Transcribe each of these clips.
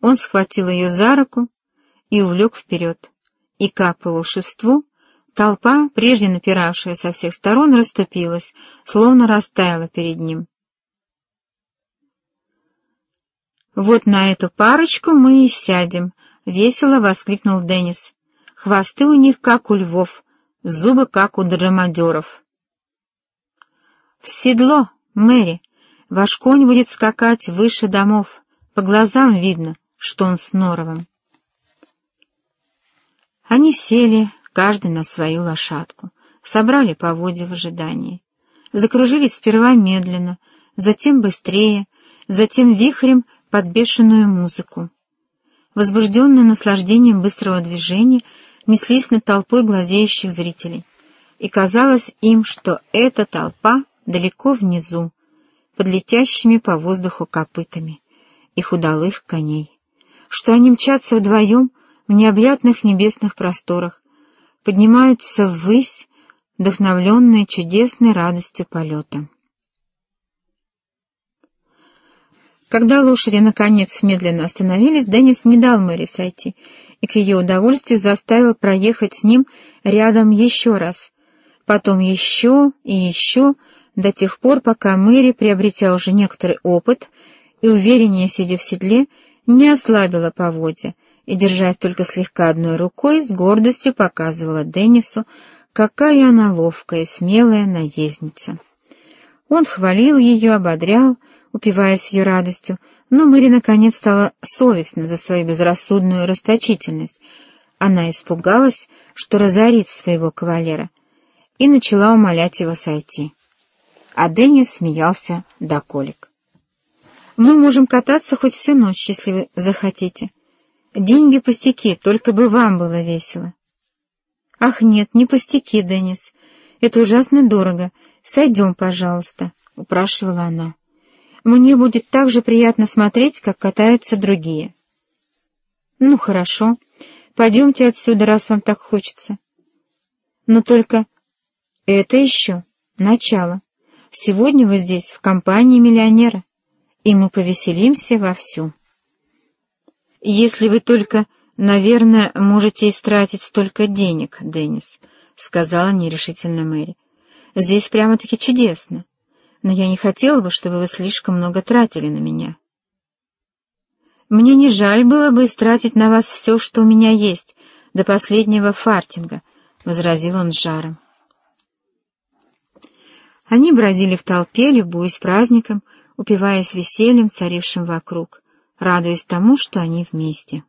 Он схватил ее за руку и увлек вперед, и, как по волшебству, толпа, прежде напиравшая со всех сторон, расступилась, словно растаяла перед ним. «Вот на эту парочку мы и сядем», — весело воскликнул Деннис. «Хвосты у них, как у львов, зубы, как у драмадеров». «В седло, Мэри! Ваш конь будет скакать выше домов. По глазам видно, что он с норовом». Они сели, каждый на свою лошадку, собрали поводья в ожидании. Закружились сперва медленно, затем быстрее, затем вихрем под бешеную музыку. Возбужденные наслаждением быстрого движения, неслись над толпой глазеющих зрителей, и казалось им, что эта толпа далеко внизу, под летящими по воздуху копытами их удалых коней, что они мчатся вдвоем в необъятных небесных просторах, поднимаются ввысь, вдохновленные чудесной радостью полета. Когда лошади, наконец, медленно остановились, Деннис не дал Мэри сойти, и к ее удовольствию заставил проехать с ним рядом еще раз, потом еще и еще, до тех пор, пока Мэри, приобретя уже некоторый опыт и увереннее сидя в седле, не ослабила поводья и, держась только слегка одной рукой, с гордостью показывала Деннису, какая она ловкая, смелая наездница. Он хвалил ее, ободрял, упиваясь ее радостью, но Мэри наконец стала совестна за свою безрассудную расточительность. Она испугалась, что разорит своего кавалера, и начала умолять его сойти. А Деннис смеялся до колик. «Мы можем кататься хоть всю ночь, если вы захотите. Деньги пустяки, только бы вам было весело». «Ах, нет, не пустяки, Деннис. Это ужасно дорого. Сойдем, пожалуйста», — упрашивала она. Мне будет так же приятно смотреть, как катаются другие. Ну, хорошо. Пойдемте отсюда, раз вам так хочется. Но только это еще начало. Сегодня вы здесь, в компании миллионера, и мы повеселимся вовсю. Если вы только, наверное, можете истратить столько денег, Деннис, — сказала нерешительно Мэри. Здесь прямо-таки чудесно но я не хотела бы, чтобы вы слишком много тратили на меня. Мне не жаль было бы истратить на вас все, что у меня есть, до последнего фартинга, — возразил он с жаром. Они бродили в толпе, любуясь праздником, упиваясь весельем, царившим вокруг, радуясь тому, что они вместе.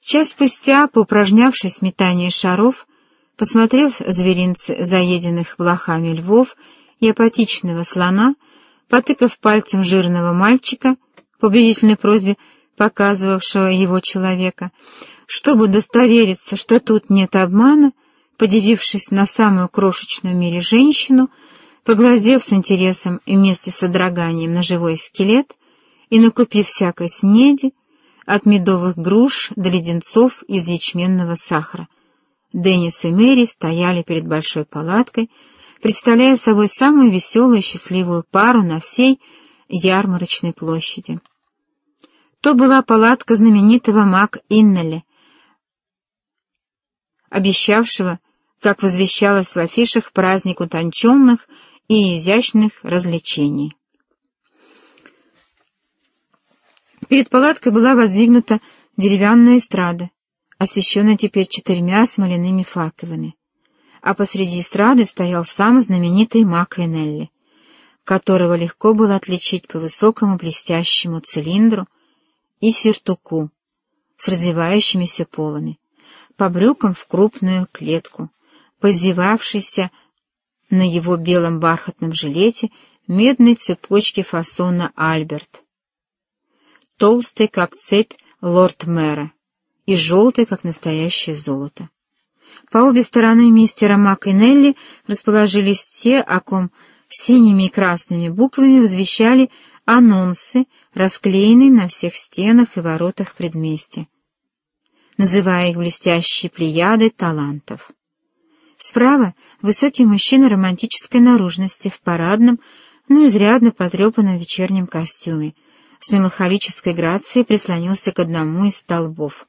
Час спустя, поупражнявшись в метании шаров, Посмотрев зверинцы заеденных блохами львов и апатичного слона, потыкав пальцем жирного мальчика, по убедительной просьбе показывавшего его человека, чтобы удостовериться, что тут нет обмана, подивившись на самую крошечную в мире женщину, поглазев с интересом и вместе с содроганием на живой скелет и накупив всякой снеди, от медовых груш до леденцов из ячменного сахара, Деннис и Мэри стояли перед большой палаткой, представляя собой самую веселую и счастливую пару на всей ярмарочной площади. То была палатка знаменитого Мак Иннеля, обещавшего, как возвещалось в афишах, праздник утонченных и изящных развлечений. Перед палаткой была воздвигнута деревянная эстрада, освещенная теперь четырьмя смоляными факелами, а посреди эстрады стоял сам знаменитый Мак Энелли, которого легко было отличить по высокому блестящему цилиндру и сюртуку с развивающимися полами, по брюкам в крупную клетку, по извивавшейся на его белом бархатном жилете медной цепочке фасона «Альберт», толстый, как цепь лорд-мэра, и желтый, как настоящее золото. По обе стороны мистера Мак и Нелли расположились те, о ком синими и красными буквами возвещали анонсы, расклеенные на всех стенах и воротах предместья, называя их блестящие плеяды талантов. Справа высокий мужчина романтической наружности в парадном, но изрядно потрепанном вечернем костюме, с меланхолической грацией прислонился к одному из столбов.